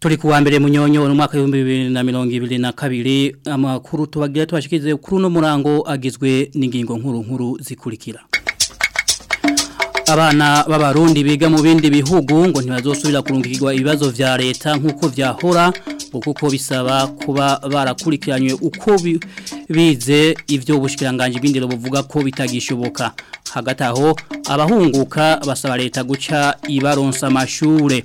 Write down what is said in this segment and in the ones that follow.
turi kuwa mbere munyonyo no mwaka 2022 amakuru tubagira tubashikirize kuri no murango agizwe n'ingingo nkuru nkuru zikurikira abana b'abarundi biga mu bindi bihugu ngo ntibazosubira kurungikirwa ibibazo vya leta nkuko vyahora ngo kuko bisaba kuba barakurikiranywe uko bize ibyo ubushikiranganje bindero buvuga ko bitagishoboka hagati aho abahunguka basaba leta guca ibaronsa amashure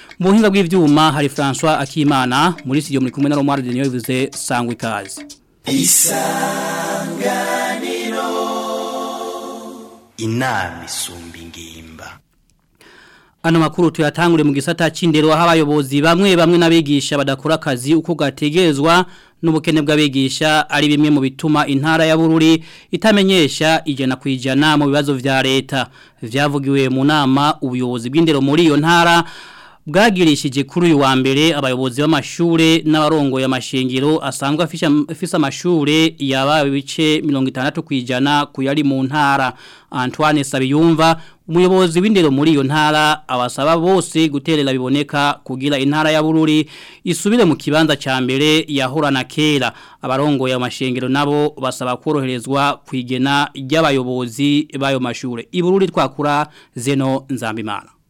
mu buhinga bw'ibyuma hari François Akimana muri studio muri kumwe na Romar Denio bivuze isanganiro inama isumba ingimba Ano makuru tuyatangure mu gisata cy'indero aho abayobozi bamwe bamwe nabigisha badakora akazi uko gategezwa n'ubukene bw'abigisha ari bimwe mu bituma intara ya Bururi itamenyesha ijana ku ijana mu bibazo vya leta vyavugiwe mu nama ubuyobozi bw'indero muri iyo ntara bwagirishije kuri uyu wa mbere abayobozi b'amashure n'abarongo ya asanzwe asangwa afisa amashure yaba bice 60 kwijana kuyari mu ntara Antoine Sabiyumva umuyobozi w'indero muri iyo ntara abasaba bose guterera biboneka kugira intara ya bururi isubire mu kibanza cya mbere yahorana kera abarongoye amashengero nabo basaba koroherezwa ku igena ry'abayobozi b'ayo mashuri i bururi twakura zeno nzambimana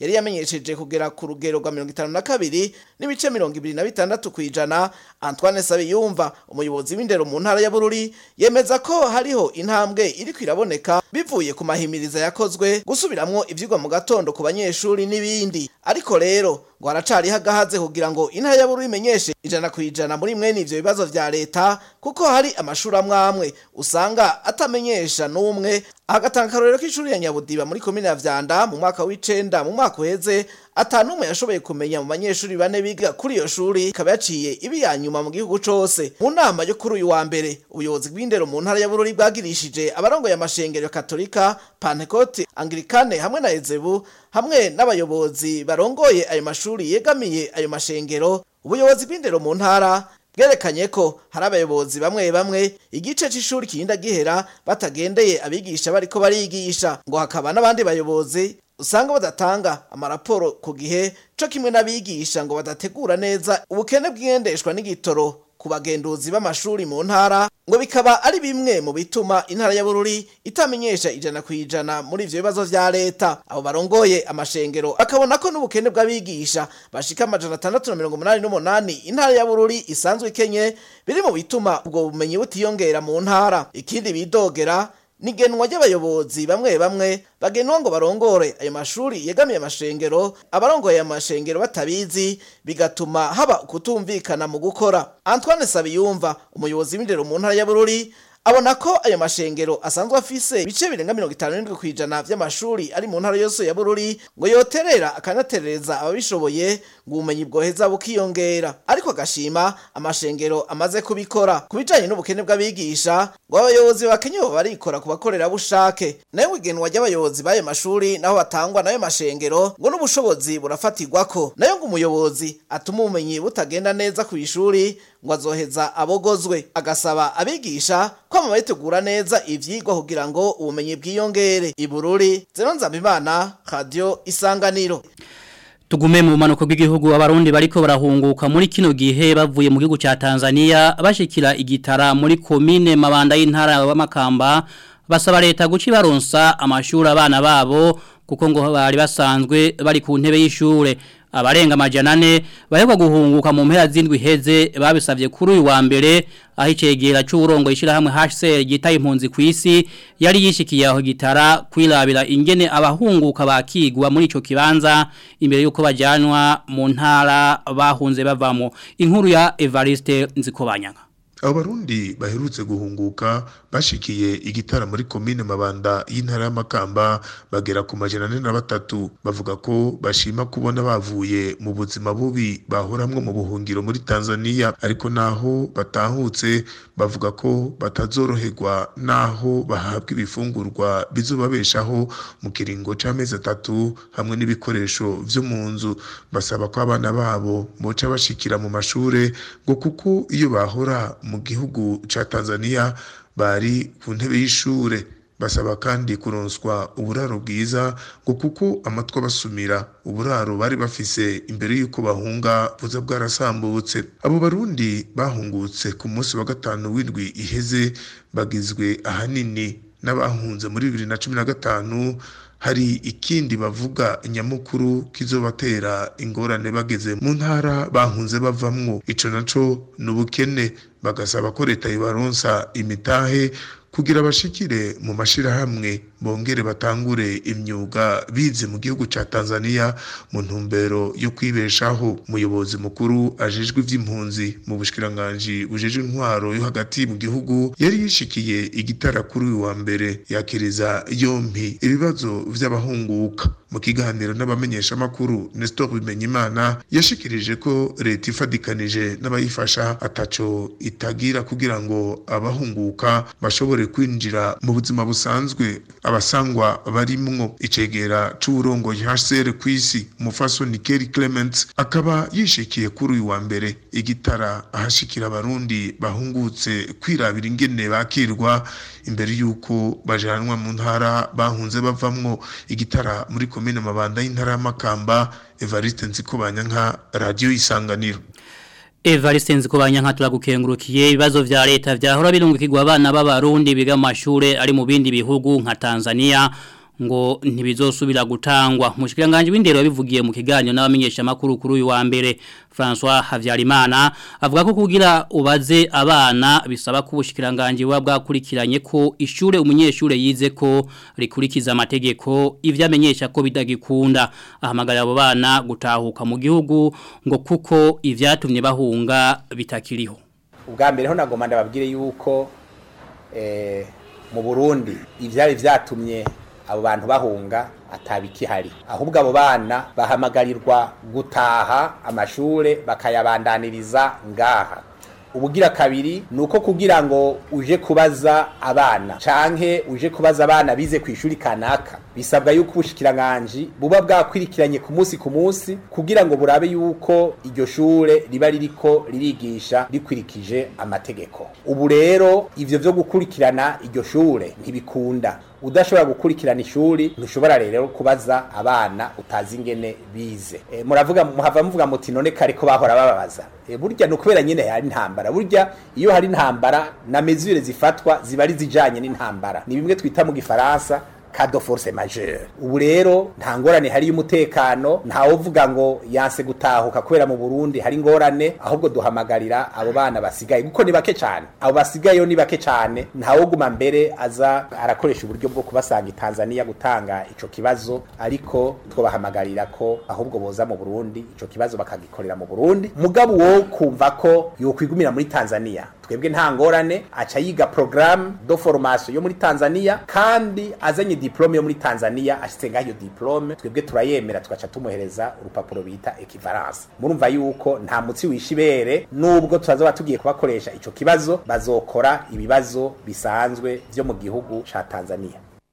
yari yamenyesheje kugera ku rugero rwa mirongo itanu na kabiri n'ibice mirongo ibiri na bitandatu ku ijana antoine sabiyumva umuyobozi w'indero mu ntara ya bururi yemeza ko hariho intambwe iriko iraboneka bivuye ku mahimiriza yakozwe gusubiramo ibyigwa mu gatondo ku banyeshuri n'ibindi ariko rero ngo haracariho agahaze kugira ngo intara y'aburu imenyeshe ijana ku ijana muri mwene n’ibyo bibazo bya leta kuko hari amashuri amwamwe usanga atamenyesha n'umwe agatanga akarorero k'ishuri ya nyabudiba muri komine ya vyanda mu mwaka w'icenda mu mwaka uheze atanu yashoboye kumenya mu banyeshuri bane biga kuri iyo shuri ikaba yaciye ibiya nyuma mu gihugu cyose mu nama yo kuri uyu wa mbere ubuyobozi bw'indero mu ntara ya Bururi bwagirishije abarongoye amashengero katolika Pentecote Anglikane hamwe na Ezebu hamwe n'abayobozi barongoye ayo mashuri yegamiye ayo mashengero ubuyobozi bw'indero mu ntara bwerekanye ko hari abayobozi bamwe bamwe igice cy'ishuri kirinda gihera batagendeye abigisha bariko barigisha ngo hakaba n'abandi bayobozi usanga badatanga amaraporo ku gihe cyo kimwe n'abigisha ngo badategura neza ubukene bw'igendeshwa n'igitoro ku b'amashuri mu ntara ngo bikaba ari bimwe mu bituma intara ya Bururi itamenyesha ijana ku ijana muri ivyo bibazo vya leta abo barongoye amashengero akabona ko n'ubukene bw'abigisha bashika amajana atandatu na mirongo umunani n'umunani intara ya Bururi isanzwe ikenye biri mu bituma ubwo bumenyi butiyongera mu ntara ikindi bidogera nigenwa ry'abayobozi bamwe bamwe bagenwa ngo barongore ayo mashuri yegamiye amashengero abarongoye ayo mashengero batabizi bigatuma haba kutumvikana mu gukora Antoine Sabiyumva umuyobozi w'indero mu ntara ya Bururi abona ko ayo mashengero asanzwe afise ibice birenga mirongo itanu n'indwi ku ijana by'amashuri ari mu ntara yose ya bururi ngo yoterera akanaterereza ababishoboye ngo ubumenyi bwoheza bukiyongera ariko agashima amashengero amaze kubikora ku bijanye n'ubukene bw'abigisha ngo abayobozi bakenye barikora ku bakorerabushake nayo igenwa ry'abayobozi b'ayo mashuri naho batangwa n'ayo mashengero ngo n'ubushobozi ko nayo ngo umuyobozi atuma ubumenyi butagenda neza ku ishuri ngo azoheza abogozwe agasaba abigisha kwama bategura neza ibyigwa kugira ngo ubumenyi bwiyongere ibururi zero nzambimana radio isanganiro Tugume mu manuko bw'igihugu abarundi bariko barahunguka muri kino gihe bavuye mu gihugu cya Tanzania bashikira igitara muri komine mabanda y'intara wa basaba leta guci baronsa amashuri abana babo kuko ngo bari basanzwe bari ku ntebe y'ishure abarenga amajana ane guhunguka mu mpera z'indwi heze babisabye kuri uyu wa mbere aho icegera cy'uburongo ishyirahamwe HCR gitaye impunzi ku isi yari yishikiye aho gitara kwirabira ingene abahunguka bakigwa muri ico kibanza imbere yuko bajyanwa mu ntara bahunze bavamo inkuru ya Evariste Nzikobanyanga abo barundi baherutse guhunguka bashikiye igitara muri komine mabanda y'intara y'amakamba bagera ku majana ane na batatu bavuga ko bashima kubona bavuye mu buzima bubi bahoramwo mu buhungiro muri tanzania ariko naho batahutse bavuga ko batazoroherwa naho bahabwa ibifungurwa bizubabeshaho mu kiringo c'amezi atatu hamwe n'ibikoresho vyo mu nzu basaba ko abana babo boca bashikira mu mashure ngo kuko iyo bahora mu gihugu cya Tanzania bari ku ntebe y'ishure basaba kandi kuronswa uburaro bwiza ngo kuko amatwi abasumira uburaro bari bafise imbere y'uko bahunga buza bwarasambutse abo barundi bahungutse ku munsi wa gatanu w'indwi iheze bagizwe ahanini n'abahunze muri bibiri na cumi na gatanu hari ikindi bavuga nyamukuru kizobatera ingorane bageze mu ntara bahunze bavamwo ico naco n’ubukene ubukene bagasaba ko leta yobaronsa imitahe kugira bashikire mu mashirahamwe bongere batangure imyuga bize mu gihugu cya tanzania mu ntumbero yo kwibeshaho umuyobozi mukuru ajejwe iby'impunzi mu bushikiranganji bujeje intwaro yo hagati mu gihugu yari yishikiye igitara kuri uyu wa mbere yakiriza yompi ibibazo by'abahunguka mu kiganiro n'abamenyeshamakuru nestor bimenyimana yashikirije ko leta ifadikanije n'abayifasha ataco itagira kugira ngo abahunguka bashobore kwinjira mu buzima busanzwe abasangwa barimwo icegera c'uburongoye hcr kw'isi umufasoni keri clements akaba yishikiye kuri uyu wa mbere igitara ahashikira abarundi bahungutse kwirabira ingene bakirwa imbere y'uko bajanwa mu ntara bahunze bavamwo igitara muri komine mabanda y'intara y'amakamba evariste nziko nka radiyo isanganiro Evariste nziko banyanka turagukengurukiye ibibazo vya leta vyahora birungukirwa abana b'abarundi biga mashure ari mu bindi bihugu nka Tanzania ngo ntibizosubira gutangwa umushikiranganje w'indero yabivugiye mu kiganiro n'abamenyesha makuru kuri uyu wa mbere François Havyarimana avuga ko kugira ubaze abana bisaba ko ubushikiranganje buba bwakurikiranye ko ishure umunyeshure yize ko rikurikiza amategeko ivyo amenyesha ko bidagikunda ahamagara abo bana gutahuka mu gihugu ngo kuko ivyatumye bahunga bitakiriho ubwa mbere ho nagomba ndababwire yuko eh mu Burundi ivyabi vyatumye abo bantu bahunga atabikihari ahubwo abo bana bahamagarirwa gutaha amashure bakayabandaniriza ngaha ubugira kabiri nuko kugira ngo uje kubaza abana canke uje kubaza abana bize kwishuri kanaka bisabwa yuko ubushikiranganje buba bwakwirikiranye ku munsi ku munsi kugira ngo burabe yuko iryo shure riba ririko ririgisha rikwirikije amategeko ubu rero ivyo vyo gukurikirana iryo shure ntibikunda udashobora gukurikirana ishuri ntushobora rero kubaza abana utazi ingene bize e, muravuga muhava muvuga muti none kare ko bahora bababaza e, burya nukubera nyine hari intambara burya iyo hari intambara na mesure zifatwa ziba ari zijanye n'intambara ni bimwe twita mu gifaransa ka force majeure ubu rero nta ngorane hari y'umutekano ntawe uvuga ngo yanse gutahuka kubera mu Burundi hari ingorane ahubwo duhamagarira abo bana basigaye kuko ni bake cyane abo yo ni bake cyane nta uguma mbere aza arakoresha uburyo bwo kubasanga Tanzania gutanga icyo kibazo ariko twobahamagarira ko ahubwo boza mu Burundi icyo kibazo bakagikorera mu Burundi mugabo wo kumva ko yokwigumira muri Tanzania twebwe nta ngorane aca yiga porogaramu do foromasiyo yo muri tanzania kandi azanye diporome yo muri tanzania ashyize ngaho iyo diporome twebwe turayemera tugaca tumuhereza urupapuro bita ekivaranse murumva yuko nta mutsi wisha ibere nubwo tuzaba tugiye kubakoresha icyo kibazo bazokora ibibazo bisanzwe byo mu gihugu cya tanzania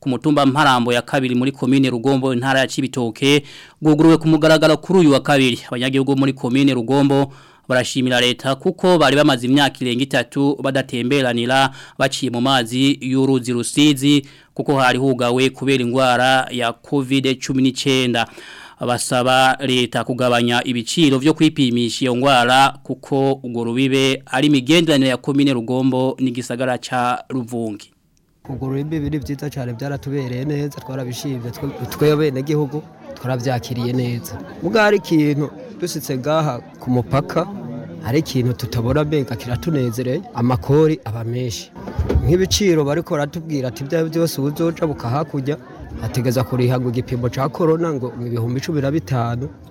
ku mutumba ya kabiri muri commune Rugombo intara ya Chibitoke guguruwe ku mugaragaro kuri uyu wa kabiri abanyagihugu muri commune Rugombo barashimira leta kuko bari bamaze imyaka irenga itatu badatemberanira baciye mu mazi y'uruzi rusizi kuko hari hugawe kubera indwara ya covid cumi n'icyenda basaba leta kugabanya ibiciro byo kwipimisha iyo ndwara kuko urwo rubibe ari imigenderanire ya komine rugombo n'igisagara cya ruvungi ubwo rubibe biri byiza cyane byaratubereye neza twarabishimye twebwe n'igihugu twarabyakiriye neza ubwo hari ikintu dusitse ngaha ku mupaka hari ikintu tutabona mbega kiratunezereye amakori aba menshi nk'ibiciro bariko baratubwira ati ibyawe byose ubu uzoca buka ategeza kurihagwa igipimo cya korona ngo ibihumbi cumi na bitanu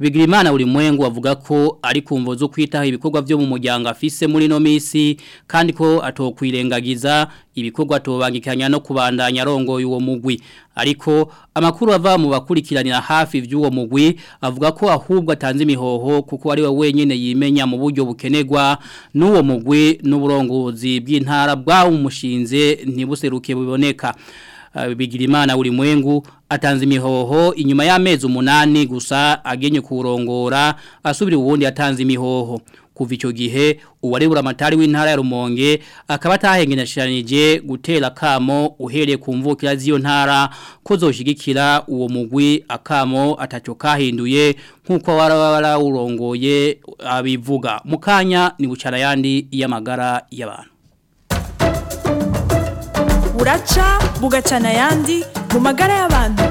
Bigirimana ulimwengu avuga ko ari kumvo zo kwitaho ibikorwa byo mu muryango afise muri no misi kandi ko atokwirengagiza ibikorwa atobangikanya no kubanda arongoye uwo mugwi ariko amakuru ava mu bakurikiranira hafi by'uwo mugwi avuga ko ahubwo atanze imihoho kuko ari we wenyine yimenya mu buryo bukenegwa n'uwo mugwi n'uburongozi bw'intara bwa umushinze ntibuseruke buboneka Ah, bigira imana ulimwengu atanze imihoho inyuma y'amezi umunani gusa agenye kurongora asubira ubundi atanze imihoho kuva icyo gihe uwarebura amatari w'intara ya rumonge akaba atahengenashiranije gutera akamo uhereye ku mvukira z'iyo ntara ko zoshigikira uwo mugwi akamo atacyo kahinduye nk'uko warawurongoye abivuga mukanya ni bucara yandi y'amagara y'abantu buraca bugacana ayandi mu magara y'abantu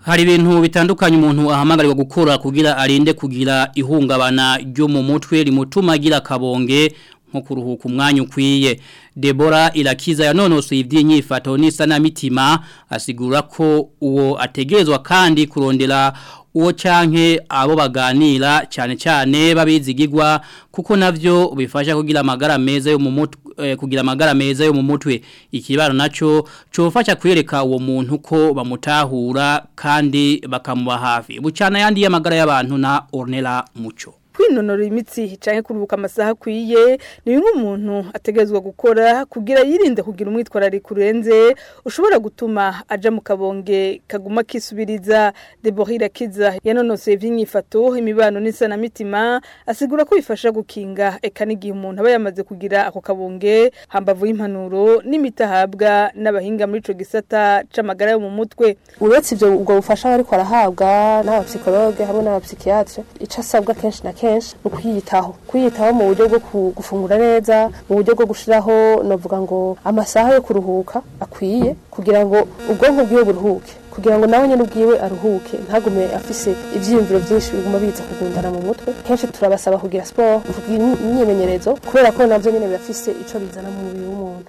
hari ibintu bitandukanye umuntu ahamagarirwa gukora kugira arinde kugira ihungabana ryo mu mutwe rimutuma agira akabonge nko kuruhuka umwanya ukwiye Debora irakiza yanonosoye iby'inyifato n'isanamitima asigura ko uwo ategerezwa kandi kurondera uwo canke abo baganira cyane cyane babizigirwa kuko navyo bifasha kugira amagara meza yo mu mutwe eh, kugira amagara meza yo mu mutwe ikibaro nacyo cyofasha kwereka uwo muntu ko bamutahura kandi bakamuba hafi bucana yandi y'amagara y'abantu na Ornella Mucyo kwinonora imitsi cyangwa kuruhuka amasaha akwiye ni bimwe umuntu ategerezwa gukora kugira yirinde kugira umwitwarariko urenze ushobora gutuma ajya mu kabonge kaguma kisubiriza debohira kiza yanonoseye iby'inyifato imibano n'isanamitima asigura ko bifasha gukinga eka n'igihe umuntu aba yamaze kugira ako kabonge hambavu y'impanuro n'imiti ahabwa n'abahinga muri icyo gisata cy'amagara yo mu mutwe uretse ibyo ubwo bufasha bari kwarahabwa n'abapsikologe hamwe n'abapsikiyatire icyo asabwa kenshi na kenshi kenshi ni ukwiyitaho kwiyitaho mu buryo bwo gufungura neza mu buryo bwo gushyiraho navuga ngo amasaha yo kuruhuka akwiye kugira ngo ubwonko bwiwe buruhuke kugira ngo nawe nyine ubwiwe aruhuke ntagume afise ibyiyumviro byinshi biguma biza kugundana mu mutwe kenshi turabasaba kugira siporo kugira imyimenyerezo kubera ko nabyo nyine birafise icyo bizana mu mubiri w'umuntu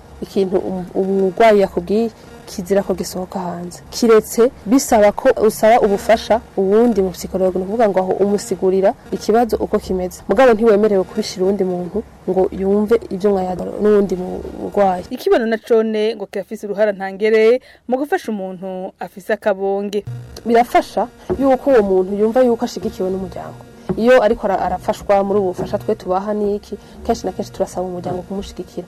ikintu um, umurwayi yakubwiye kizira ko gisohoka hanze kiretse bisaba ko usaba ubufasha uwundi mu psychologue no kuvuga ngo aho umusigurira ikibazo uko kimeze mugabo ntiwemerewe kubishira uwundi muntu ngo yumve ibyo mwayada n'uwundi mugwayi ikibano na cone ngo kirafise uruhara ntangere mu gufasha umuntu afise akabonge birafasha yuko uwo muntu yumva yuko ashigikiwe n'umuryango iyo ariko arafashwa muri ubu bufasha twe tubaha n'iki kenshi na kenshi turasaba umuryango kumushyigikira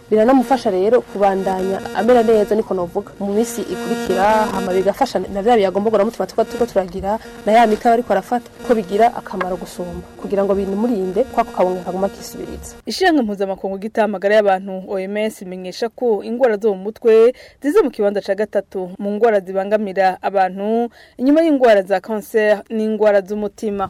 biranamufasha rero kubandanya amera neza niko navuga mu minsi ikurikira hama bigafasha na bya biyagomba mutima tuba turiko turagira na ya mikaba ariko arafata ko bigira akamaro gusumba kugira ngo binumurinde kwako kabonga kaguma kisubiriza ishirahamwe mpuzamakungu git'amagara y'abantu OMS imenyesha ko ingwara zo mu mutwe ziza mu kibanza ca gatatu mu ngwara zibangamira abantu inyuma y'ingwara za kanseri n'ingwara z'umutima